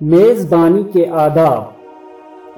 میزبانی کے آداب۔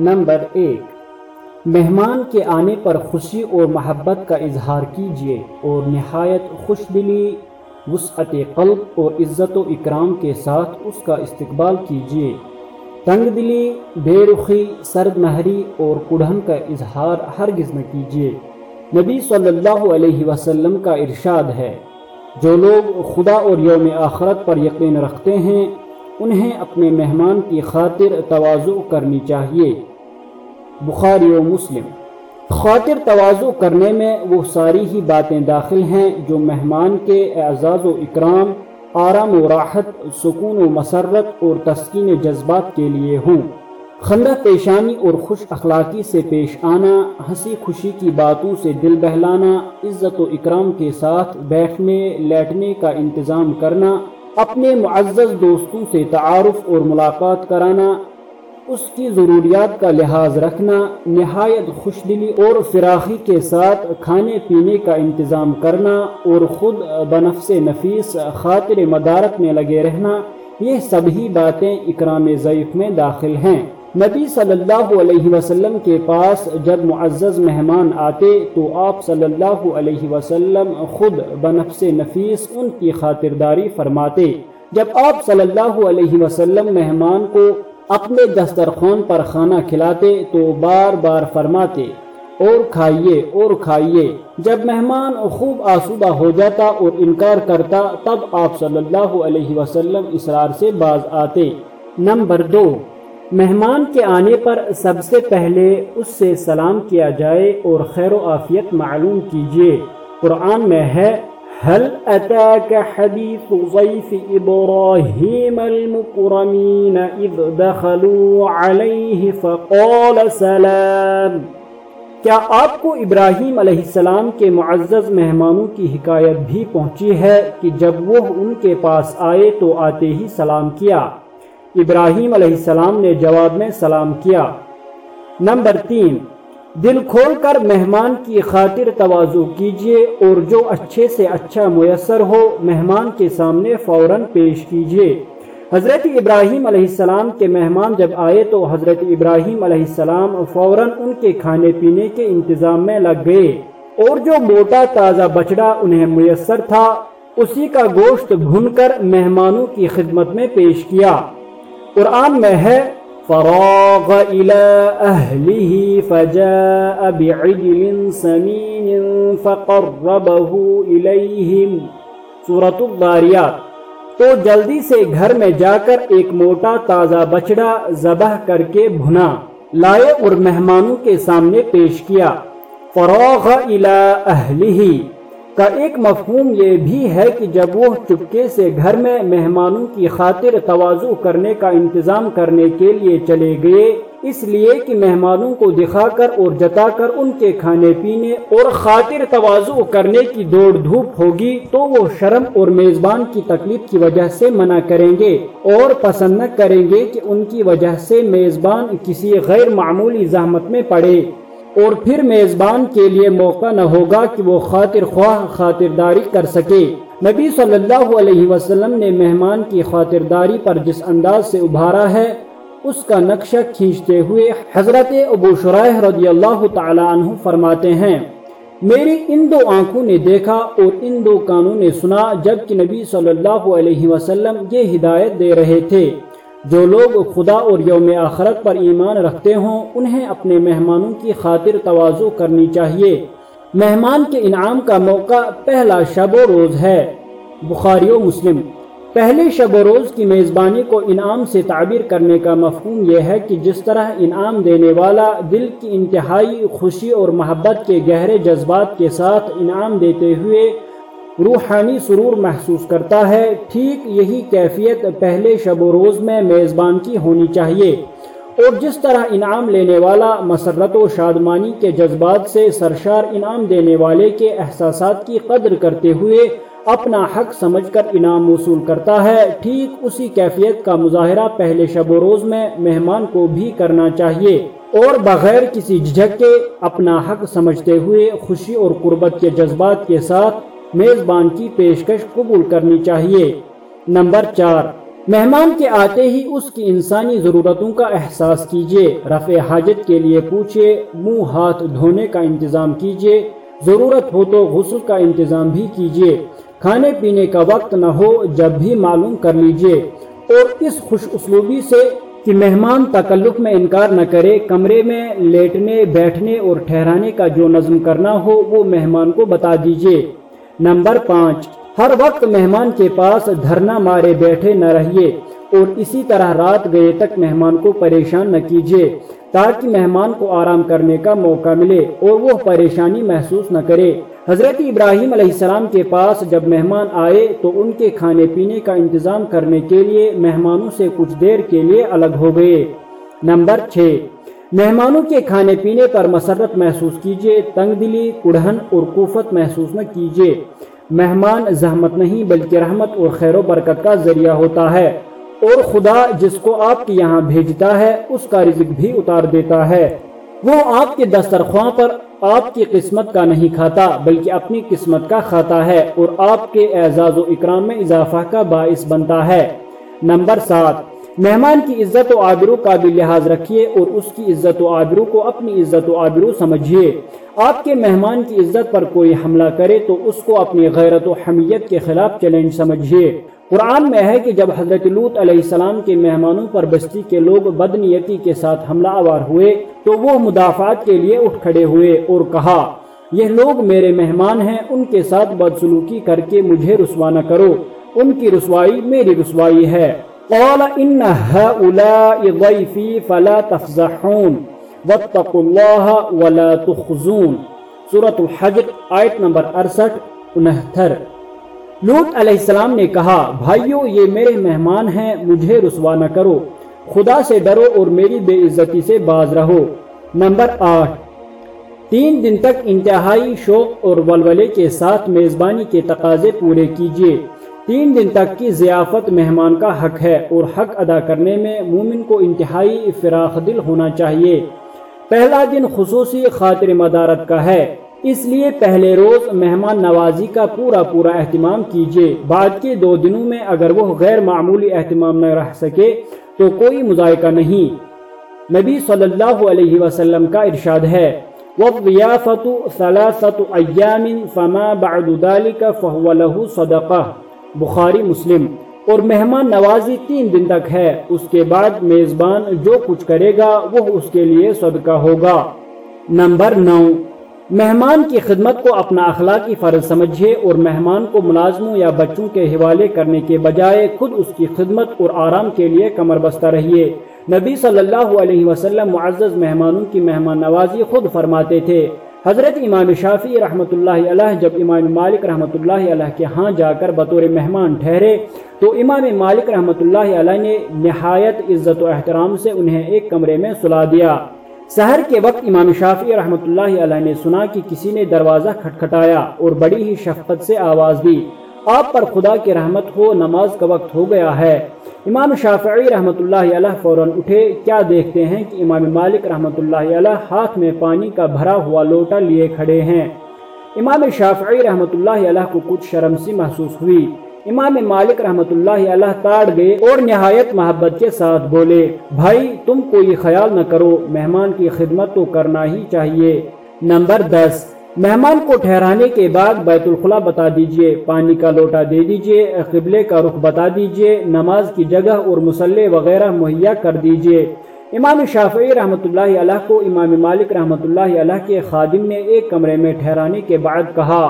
نمبر ایک، مہمان کے آنے پر خوشی اور محبت کا اظہار کیجیے اور نہایت خوش دلی وسعت قلب اور عزت و اکرام کے ساتھ اس کا استقبال کیجیے تنگ دلی بے رخی سرد نہری اور کڑھن کا اظہار ہرگز نہ کیجیے نبی صلی اللہ علیہ وسلم کا ارشاد ہے، جو لوگ خدا اور یوم آخرت پر یقین رکھتے ہیں انہیں اپنے مہمان کی خاطر توازو کرنی چاہیے۔ بخاری و مسلم۔ خاطر توازو کرنے میں وہ ساری ہی باتیں داخل ہیں جو مہمان کے اعزاز و اکرام، آرام و راحت، سکون و مسرت اور تسکین جذبات کے لیے ہوں۔ خندہ پیشانی اور خوش اخلاقی سے پیش آنا، ہنسی خوشی کی باتوں سے دل بہلانا، عزت و اکرام کے ساتھ بیٹھنے، لیٹنے کا انتظام کرنا اپنے معزز دوستوں سے تعارف اور ملاقات کرانا، اس کی ضروریات کا لحاظ رکھنا، نہایت خوش دلی اور فراخی کے ساتھ کھانے پینے کا انتظام کرنا اور خود بنفس نفیس خاطر مدارت میں لگے رہنا، یہ سبھی باتیں اکرام ضعیف میں داخل ہیں۔ نبی صلی اللہ علیہ وسلم کے پاس جب معزز مہمان آتے تو آپ صلی اللہ علیہ وسلم خود بنفس نفیس ان کی خاطرداری فرماتے۔ جب آپ صلی اللہ علیہ وسلم مہمان کو اپنے دسترخوان پر کھانا کھلاتے تو بار بار فرماتے، اور کھائیے اور کھائیے۔ جب مہمان خوب آسودہ ہو جاتا اور انکار کرتا تب آپ صلی اللہ علیہ وسلم اسرار سے باز آتے۔ نمبر دو مہمان کے آنے پر سب سے پہلے اس سے سلام کیا جائے اور خیر و آفیت معلوم کیجیے قرآن میں ہے، هل أتاك حديث ضيف إبراهيم المكرمين إذ دخلوا عليه فقال سلام کیا آپ کو ابراہیم علیہ السلام کے معزز مہمانوں کی حکایت بھی پہنچی ہے کہ جب وہ ان کے پاس آئے تو آتے ہی سلام کیا؟ ابراہیم علیہ السلام نے جواب میں سلام کیا۔ نمبر تین، دل کھول کر مہمان کی خاطر توازو کیجیے اور جو اچھے سے اچھا میسر ہو مہمان کے سامنے فوراً پیش کیجیے حضرت ابراہیم علیہ السلام کے مہمان جب آئے تو حضرت ابراہیم علیہ السلام فوراً ان کے کھانے پینے کے انتظام میں لگ گئے۔ اور جو موٹا تازہ بچڑا انہیں میسر تھا، اسی کا گوشت بھن کر مہمانوں کی خدمت میں پیش کیا۔ قرآن میں ہے، فراغ إلى أهله فجاء بعجل سمين فقربه إليهم۔ سورة الضاریات تو جلدی سے گھر میں جا کر ایک موٹا تازہ بچڑا ذبح کر کے بھنا، لائے اور مہمانوں کے سامنے پیش کیا۔ فروغ الى اہلہ کا ایک مفہوم یہ بھی ہے کہ جب وہ چپکے سے گھر میں مہمانوں کی خاطر توازو کرنے کا انتظام کرنے کے لیے چلے گئے، اس لیے کہ مہمانوں کو دکھا کر اور جتا کر ان کے کھانے پینے اور خاطر توازو کرنے کی دوڑ دھوپ ہوگی تو وہ شرم اور میزبان کی تکلیف کی وجہ سے منع کریں گے اور پسند نہ کریں گے کہ ان کی وجہ سے میزبان کسی غیر معمولی زحمت میں پڑے۔ اور پھر میزبان کے لیے موقع نہ ہوگا کہ وہ خاطر خواہ خاطرداری کر سکے۔ نبی صلی اللہ علیہ وسلم نے مہمان کی خاطرداری پر جس انداز سے ابھارا ہے، اس کا نقشہ کھینچتے ہوئے حضرت ابو شرائح رضی اللہ تعالی عنہ فرماتے ہیں میری ان دو آنکھوں نے دیکھا اور ان دو کانوں نے سنا جبکہ نبی صلی اللہ علیہ وسلم یہ ہدایت دے رہے تھے۔ جو لوگ خدا اور یوم آخرت پر ایمان رکھتے ہوں، انہیں اپنے مہمانوں کی خاطر توازو کرنی چاہیے۔ مہمان کے انعام کا موقع پہلا شب و روز ہے۔ بخاری و مسلم۔ پہلے شب و روز کی میزبانی کو انعام سے تعبیر کرنے کا مفہوم یہ ہے کہ جس طرح انعام دینے والا دل کی انتہائی خوشی اور محبت کے گہرے جذبات کے ساتھ انعام دیتے ہوئے روحانی سرور محسوس کرتا ہے۔ ٹھیک یہی کیفیت پہلے شب و روز میں میزبان کی ہونی چاہیے۔ اور جس طرح انعام لینے والا مسرت و شادمانی کے جذبات سے سرشار انعام دینے والے کے احساسات کی قدر کرتے ہوئے اپنا حق سمجھ کر انعام موصول کرتا ہے۔ ٹھیک اسی کیفیت کا مظاہرہ پہلے شب و روز میں مہمان کو بھی کرنا چاہیے۔ اور بغیر کسی جھجک کے اپنا حق سمجھتے ہوئے خوشی اور قربت کے جذبات کے ساتھ میزبان کی پیشکش قبول کرنی چاہیے۔ نمبر چار، مہمان کے آتے ہی اس کی انسانی ضرورتوں کا احساس کیجیے رفع حاجت کے لیے پوچھے منہ ہاتھ دھونے کا انتظام کیجیے ضرورت ہو تو غسل کا انتظام بھی کیجیے کھانے پینے کا وقت نہ ہو جب بھی معلوم کر لیجیے اور اس خوش اسلوبی سے کہ مہمان تکلف میں انکار نہ کرے، کمرے میں لیٹنے، بیٹھنے اور ٹھہرانے کا جو نظم کرنا ہو، وہ مہمان کو بتا دیجیے نمبر پانچ، ہر وقت مہمان کے پاس دھرنا مارے بیٹھے نہ رہیے اور اسی طرح رات گئے تک مہمان کو پریشان نہ کیجیے تاکہ مہمان کو آرام کرنے کا موقع ملے اور وہ پریشانی محسوس نہ کرے۔ حضرت ابراہیم علیہ السلام کے پاس جب مہمان آئے تو ان کے کھانے پینے کا انتظام کرنے کے لیے مہمانوں سے کچھ دیر کے لیے الگ ہو گئے۔ نمبر چھ مہمانوں کے کھانے پینے پر مسرت محسوس کیجیے تنگ دلی کڑہن اور کوفت محسوس نہ کیجیے مہمان زحمت نہیں، بلکہ رحمت اور خیر و برکت کا ذریعہ ہوتا ہے۔ اور خدا جس کو آپ کے یہاں بھیجتا ہے، اس کا رزق بھی اتار دیتا ہے۔ وہ آپ کے دسترخواں پر آپ کی قسمت کا نہیں کھاتا، بلکہ اپنی قسمت کا کھاتا ہے اور آپ کے اعزاز و اکرام میں اضافہ کا باعث بنتا ہے۔ نمبر سات مہمان کی عزت و آبرو کا بھی لحاظ رکھیے اور اس کی عزت و آبرو کو اپنی عزت و آبرو سمجھیے۔ آپ کے مہمان کی عزت پر کوئی حملہ کرے تو اس کو اپنی غیرت و حمیت کے خلاف چیلنج سمجھیے۔ قرآن میں ہے کہ جب حضرت لوت علیہ السلام کے مہمانوں پر بستی کے لوگ بدنیتی کے ساتھ حملہ آوار ہوئے تو وہ مدافعات کے لیے اٹھ کھڑے ہوئے اور کہا، یہ لوگ میرے مہمان ہیں، ان کے ساتھ بدسلوکی کر کے مجھے رسوا نہ کرو۔ ان کی رسوائی میری رسوائی ہے۔ قال ان هؤلاء ضيفي فلا تفزحون واتقوا الله ولا تخزون. سورة الحجر آیت نمبر 68 انہتر۔ لوت علیہ السلام نے کہا، بھائیو، یہ میرے مہمان ہیں، مجھے رسوا نہ کرو۔ خدا سے ڈرو اور میری بے عزتی سے باز رہو۔ نمبر آٹھ۔ تین دن تک انتہائی شوق اور ولولے کے ساتھ میزبانی کے تقاضے پورے کیجیے تین دن تک کی ضیافت مہمان کا حق ہے اور حق ادا کرنے میں مومن کو انتہائی فراخ دل ہونا چاہیے۔ پہلا دن خصوصی خاطر مدارت کا ہے۔ اس لیے پہلے روز مہمان نوازی کا پورا پورا اہتمام کیجیے۔ بعد کے دو دنوں میں اگر وہ غیر معمولی اہتمام نہ رہ سکے تو کوئی مذائقہ نہیں۔ نبی صلی اللہ علیہ وسلم کا ارشاد ہے۔ وَالضِّيَافَةُ ثَلَاثَةُ أَيَّامٍ فَمَا بَعْدُ ذَلِكَ فَهُوَ لَهُ صَدَقَةٌ۔ بخاری، مسلم۔ اور مہمان نوازی تین دن تک ہے۔ اس کے بعد میزبان جو کچھ کرے گا، وہ اس کے لیے صدقہ ہوگا۔ نمبر نو۔ مہمان کی خدمت کو اپنا اخلاقی فرض سمجھے اور مہمان کو ملازموں یا بچوں کے حوالے کرنے کے بجائے خود اس کی خدمت اور آرام کے لیے کمر بستہ رہیے۔ نبی صلی اللہ علیہ وسلم معزز مہمانوں کی مہمان نوازی خود فرماتے تھے۔ حضرت امام شافی رحمۃ اللہ علیہ، جب امام مالک رحمۃ اللہ علیہ کے ہاں جا کر بطور مہمان ٹھہرے، تو امام مالک رحمۃ اللہ علیہ نے نہایت عزت و احترام سے انہیں ایک کمرے میں سلا دیا۔ سحر کے وقت امام شافی رحمۃ اللہ علیہ نے سنا کہ کسی نے دروازہ کھٹکھٹایا اور بڑی ہی شفقت سے آواز دی۔ آپ پر خدا کی رحمت ہو، نماز کا وقت ہو گیا ہے۔ امام شافعی رحمۃ اللہ علیہ فوراً اٹھے۔ کیا دیکھتے ہیں کہ امام مالک رحمۃ اللہ علیہ ہاتھ میں پانی کا بھرا ہوا لوٹا لیے کھڑے ہیں۔ امام شافعی رحمۃ اللہ علیہ کو کچھ شرم سی محسوس ہوئی۔ امام مالک رحمۃ اللہ علیہ تاڑ گئے اور نہایت محبت کے ساتھ بولے، بھائی، تم کوئی خیال نہ کرو، مہمان کی خدمت تو کرنا ہی چاہیے۔ نمبر دس مہمان کو ٹھہرانے کے بعد بیت الخلا بتا دیجیے، پانی کا لوٹا دے دیجیے، قبلے کا رخ بتا دیجیے، نماز کی جگہ اور مسلح وغیرہ مہیا کر دیجیے۔ امام شافعی رحمۃ اللہ علیہ کو امام مالک رحمۃ اللہ علیہ کے خادم نے ایک کمرے میں ٹھہرانے کے بعد کہا،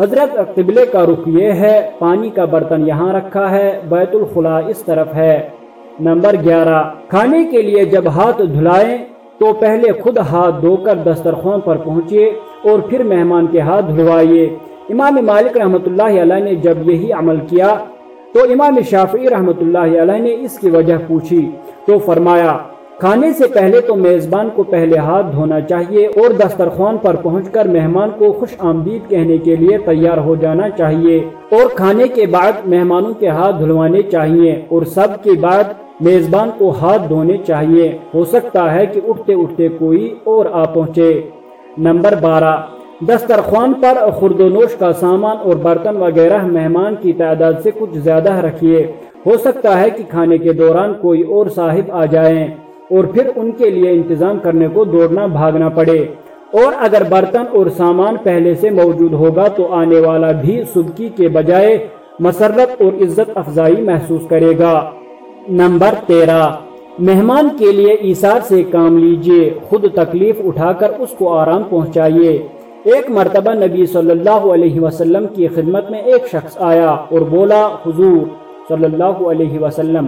حضرت، قبلے کا رخ یہ ہے، پانی کا برتن یہاں رکھا ہے، بیت الخلا اس طرف ہے۔ نمبر گیارہ، کھانے کے لیے جب ہاتھ دھلائیں تو پہلے خود ہاتھ دھو کر دسترخوان پر پہنچے اور پھر مہمان کے ہاتھ دھلوائیے امام مالک رحمۃ اللہ علیہ نے جب یہی عمل کیا تو امام شافعی رحمۃ اللہ علیہ نے اس کی وجہ پوچھی تو فرمایا، کھانے سے پہلے تو میزبان کو پہلے ہاتھ دھونا چاہیے اور دسترخوان پر پہنچ کر مہمان کو خوش آمدید کہنے کے لیے تیار ہو جانا چاہیے اور کھانے کے بعد مہمانوں کے ہاتھ دھلوانے چاہیے اور سب کے بعد میزبان کو ہاتھ دھونے چاہیے۔ ہو سکتا ہے کہ اٹھتے اٹھتے کوئی اور آ پہنچے۔ نمبر بارہ۔ دسترخوان پر خرد و نوش کا سامان اور برتن وغیرہ مہمان کی تعداد سے کچھ زیادہ رکھیے۔ ہو سکتا ہے کہ کھانے کے دوران کوئی اور صاحب آ جائیں اور پھر ان کے لیے انتظام کرنے کو دوڑنا بھاگنا پڑے۔ اور اگر برتن اور سامان پہلے سے موجود ہوگا تو آنے والا بھی سبکی کے بجائے مسرت اور عزت افزائی محسوس کرے گا۔ نمبر تیرہ۔ مہمان کے لیے ایسار سے کام لیجیے، خود تکلیف اٹھا کر اس کو آرام پہنچائیے۔ ایک مرتبہ نبی صلی اللہ علیہ وسلم کی خدمت میں ایک شخص آیا اور بولا، حضور صلی اللہ علیہ وسلم،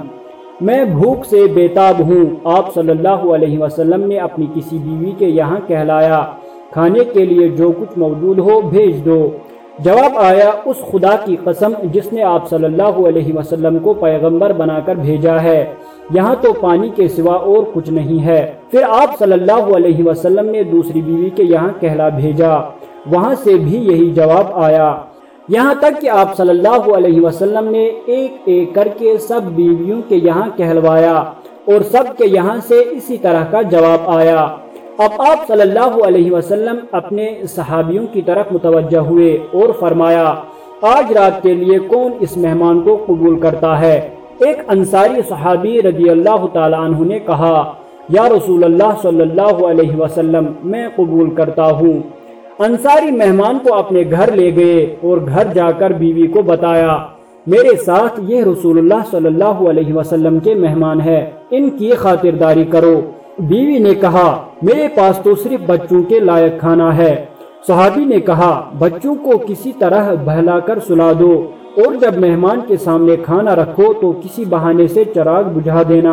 میں بھوک سے بیتاب ہوں۔ آپ صلی اللہ علیہ وسلم نے اپنی کسی بیوی کے یہاں کہلایا، کھانے کے لیے جو کچھ موجود ہو بھیج دو۔ جواب آیا، اس خدا کی قسم جس نے آپ صلی اللہ علیہ وسلم کو پیغمبر بنا کر بھیجا ہے، یہاں تو پانی کے سوا اور کچھ نہیں ہے۔ پھر آپ صلی اللہ علیہ وسلم نے دوسری بیوی کے یہاں کہلا بھیجا۔ وہاں سے بھی یہی جواب آیا۔ یہاں تک کہ آپ صلی اللہ علیہ وسلم نے ایک ایک کر کے سب بیویوں کے یہاں کہلوایا اور سب کے یہاں سے اسی طرح کا جواب آیا۔ اب آپ صلی اللہ علیہ وسلم اپنے صحابیوں کی طرف متوجہ ہوئے اور فرمایا، آج رات کے لیے کون اس مہمان کو قبول کرتا ہے؟ ایک انصاری صحابی رضی اللہ تعالیٰ عنہ نے کہا، یا رسول اللہ صلی اللہ علیہ وسلم، میں قبول کرتا ہوں۔ انصاری مہمان کو اپنے گھر لے گئے اور گھر جا کر بیوی کو بتایا، میرے ساتھ یہ رسول اللہ صلی اللہ علیہ وسلم کے مہمان ہے، ان کی خاطرداری کرو۔ بیوی نے کہا، میرے پاس تو صرف بچوں کے لائق کھانا ہے. صحابی نے کہا، بچوں کو کسی طرح بہلا کر سلا دو اور جب مہمان کے سامنے کھانا رکھو تو کسی بہانے سے چراغ بجھا دینا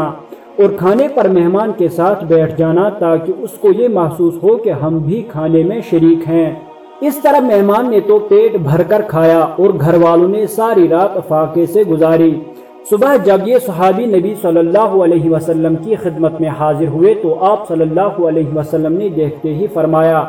اور کھانے پر مہمان کے ساتھ بیٹھ جانا تاکہ اس کو یہ محسوس ہو کہ ہم بھی کھانے میں شریک ہیں. اس طرح مہمان نے تو پیٹ بھر کر کھایا اور گھر والوں نے ساری رات فاقے سے گزاری۔ صبح جب یہ صحابی نبی صلی اللہ علیہ وسلم کی خدمت میں حاضر ہوئے تو آپ صلی اللہ علیہ وسلم نے دیکھتے ہی فرمایا،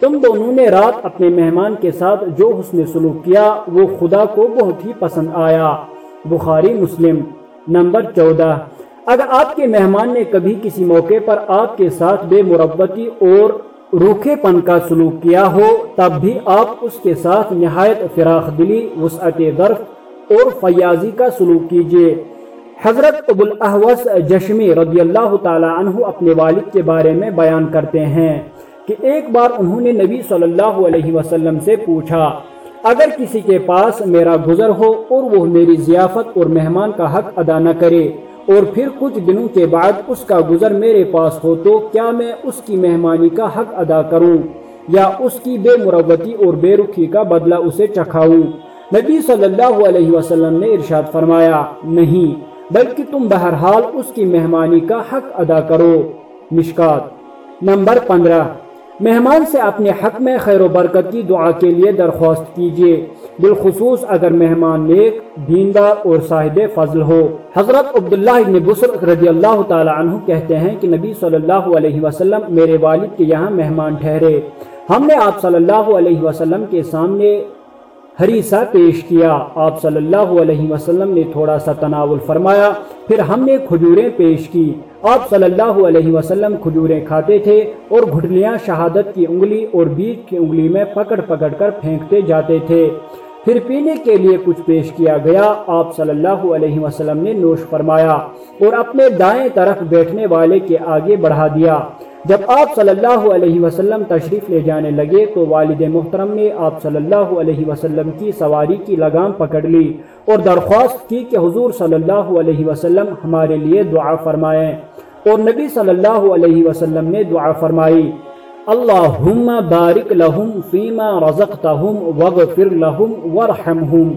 تم دونوں نے رات اپنے مہمان کے ساتھ جو حسن سلوک کیا، وہ خدا کو بہت ہی پسند آیا۔ بخاری مسلم، نمبر چودہ۔ اگر آپ کے مہمان نے کبھی کسی موقع پر آپ کے ساتھ بے مربتی اور روکھے پن کا سلوک کیا ہو، تب بھی آپ اس کے ساتھ نہایت فراخ دلی، وسعت درخت اور فیاضی کا سلوک کیجیے حضرت ابو الاحوس جشمی رضی اللہ تعالی عنہ اپنے والد کے بارے میں بیان کرتے ہیں کہ ایک بار انہوں نے نبی صلی اللہ علیہ وسلم سے پوچھا، اگر کسی کے پاس میرا گزر ہو اور وہ میری ضیافت اور مہمان کا حق ادا نہ کرے اور پھر کچھ دنوں کے بعد اس کا گزر میرے پاس ہو تو کیا میں اس کی مہمانی کا حق ادا کروں یا اس کی بے مروتی اور بے رخی کا بدلہ اسے چکھاؤں؟ نبی صلی اللہ علیہ وسلم نے ارشاد فرمایا، نہیں، بلکہ تم بہرحال اس کی مہمانی کا حق ادا کرو۔ مشکات۔ نمبر پندرہ۔ مہمان سے اپنے حق میں خیر و برکت کی دعا کے لیے درخواست کیجیے بالخصوص اگر مہمان نیک، دیندار اور صاحب فضل ہو۔ حضرت عبداللہ ابن بسر رضی اللہ تعالی عنہ کہتے ہیں کہ نبی صلی اللہ علیہ وسلم میرے والد کے یہاں مہمان ٹھہرے۔ ہم نے آپ صلی اللہ علیہ وسلم کے سامنے ہریسا پیش کیا۔ آپ صلی اللہ علیہ وسلم نے تھوڑا سا تناول فرمایا، پھر ہم نے کھجوریں پیش کی۔ آپ صلی اللہ علیہ وسلم کھجوریں کھاتے تھے اور گھٹلیاں شہادت کی انگلی اور بیچ کی انگلی میں پکڑ پکڑ کر پھینکتے جاتے تھے۔ پھر پینے کے لیے کچھ پیش کیا گیا۔ آپ صلی اللہ علیہ وسلم نے نوش فرمایا اور اپنے دائیں طرف بیٹھنے والے کے آگے بڑھا دیا۔ جب آپ صلی اللہ علیہ وسلم تشریف لے جانے لگے تو والد محترم نے آپ صلی اللہ علیہ وسلم کی سواری کی لگام پکڑ لی اور درخواست کی کہ حضور صلی اللہ علیہ وسلم ہمارے لیے دعا فرمائیں۔ اور نبی صلی اللہ علیہ وسلم نے دعا فرمائی، اللہم بارک لہم فیما رزقتہم وغفر لہم ورحمہم۔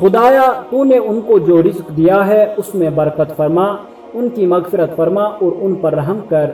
خدایا، تو نے ان کو جو رزق دیا ہے، اس میں برکت فرما، ان کی مغفرت فرما اور ان پر رحم کر۔